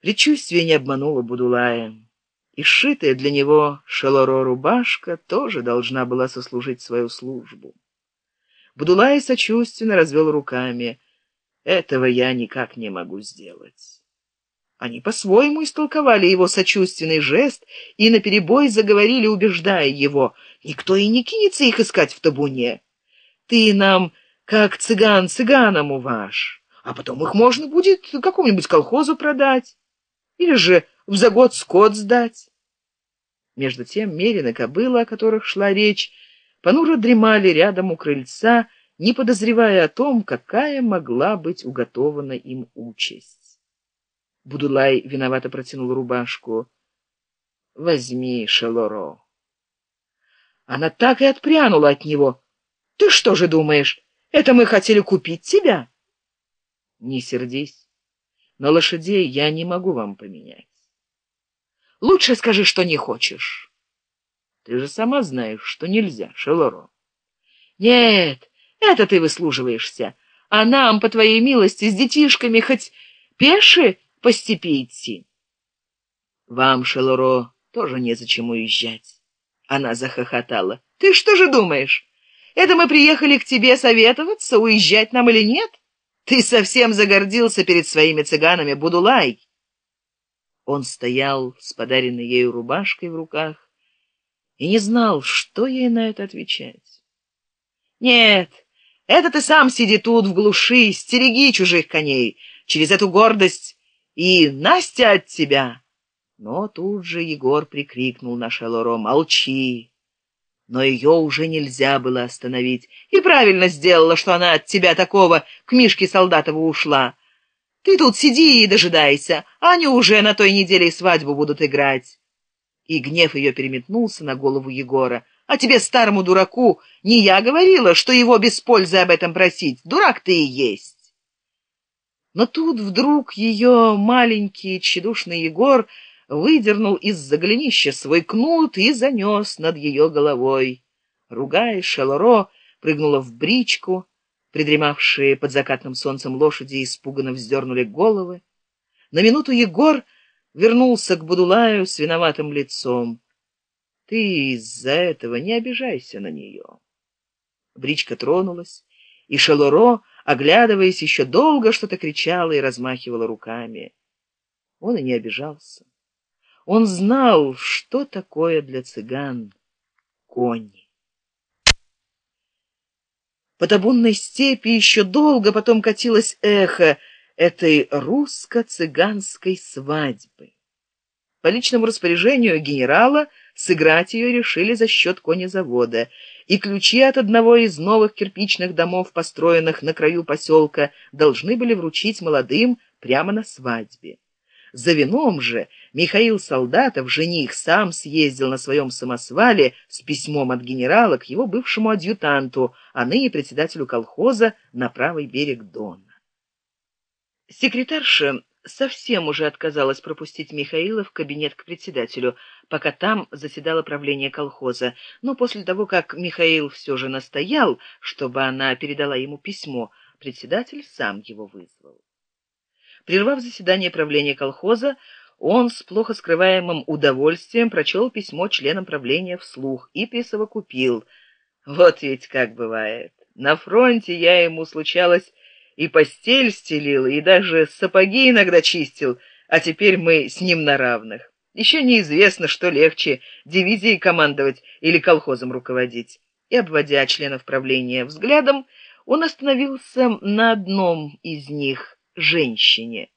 Предчувствие не обмануло Будулая, и сшитая для него шелоро-рубашка тоже должна была сослужить свою службу. Будулай сочувственно развел руками. «Этого я никак не могу сделать». Они по-своему истолковали его сочувственный жест и наперебой заговорили, убеждая его. «Никто и не кинется их искать в табуне. Ты нам, как цыган цыганому ваш, а потом их можно будет какому-нибудь колхозу продать или же в за год скот сдать». Между тем Мерин и кобыла, о которых шла речь, понуро дремали рядом у крыльца, не подозревая о том, какая могла быть уготована им участь. Будулай виновато протянул рубашку. «Возьми, Шелоро». Она так и отпрянула от него. «Ты что же думаешь, это мы хотели купить тебя?» «Не сердись, но лошадей я не могу вам поменять. Лучше скажи, что не хочешь». «Ты же сама знаешь, что нельзя, Шелоро». «Нет, это ты выслуживаешься. А нам, по твоей милости, с детишками хоть пеши по степи идти. Вам, Шелуро, тоже незачем уезжать. Она захохотала. Ты что же думаешь? Это мы приехали к тебе советоваться, уезжать нам или нет? Ты совсем загордился перед своими цыганами, Будулай. Он стоял с подаренной ею рубашкой в руках и не знал, что ей на это отвечать. Нет, это ты сам сиди тут в глуши, стереги чужих коней. Через эту гордость и Настя от тебя. Но тут же Егор прикрикнул на Шелоро «Молчи!» Но ее уже нельзя было остановить. И правильно сделала, что она от тебя такого к Мишке Солдатову ушла. Ты тут сиди и дожидайся, они уже на той неделе свадьбу будут играть. И гнев ее переметнулся на голову Егора. А тебе, старому дураку, не я говорила, что его без пользы об этом просить. Дурак ты и есть. Но тут вдруг ее маленький тщедушный Егор выдернул из-за голенища свой кнут и занес над ее головой. Ругаясь, Шелоро прыгнула в бричку, придремавшие под закатным солнцем лошади испуганно вздернули головы. На минуту Егор вернулся к Будулаю с виноватым лицом. Ты из-за этого не обижайся на нее. Бричка тронулась, и Шелуро, оглядываясь, еще долго что-то кричала и размахивала руками. Он и не обижался. Он знал, что такое для цыган кони. По табунной степи еще долго потом катилось эхо этой русско-цыганской свадьбы. По личному распоряжению генерала сыграть ее решили за счет конезавода, и ключи от одного из новых кирпичных домов, построенных на краю поселка, должны были вручить молодым прямо на свадьбе. За вином же Михаил Солдатов, жених, сам съездил на своем самосвале с письмом от генерала к его бывшему адъютанту, а ныне председателю колхоза на правый берег Дона. Секретарша совсем уже отказалась пропустить Михаила в кабинет к председателю, пока там заседало правление колхоза. Но после того, как Михаил все же настоял, чтобы она передала ему письмо, председатель сам его вызвал. Прервав заседание правления колхоза, он с плохо скрываемым удовольствием прочел письмо членам правления вслух и присовокупил. Вот ведь как бывает. На фронте я ему случалось и постель стелил, и даже сапоги иногда чистил, а теперь мы с ним на равных. Еще неизвестно, что легче — дивизией командовать или колхозом руководить. И, обводя членов правления взглядом, он остановился на одном из них — женщине.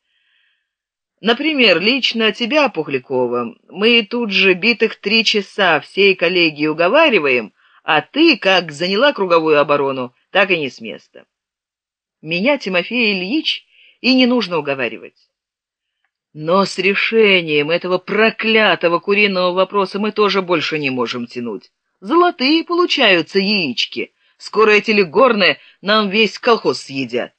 Например, лично тебя, Пухлякова, мы тут же битых три часа всей коллегии уговариваем, а ты, как заняла круговую оборону, так и не с места. Меня, Тимофей Ильич, и не нужно уговаривать. Но с решением этого проклятого куриного вопроса мы тоже больше не можем тянуть. Золотые получаются яички. Скоро эти легорны нам весь колхоз съедят.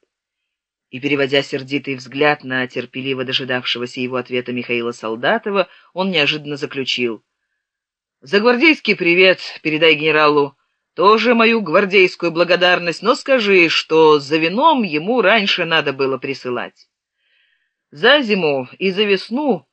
И, переводя сердитый взгляд на терпеливо дожидавшегося его ответа Михаила Солдатова, он неожиданно заключил. «За гвардейский привет передай генералу тоже мою гвардейскую благодарность, но скажи, что за вином ему раньше надо было присылать. За зиму и за весну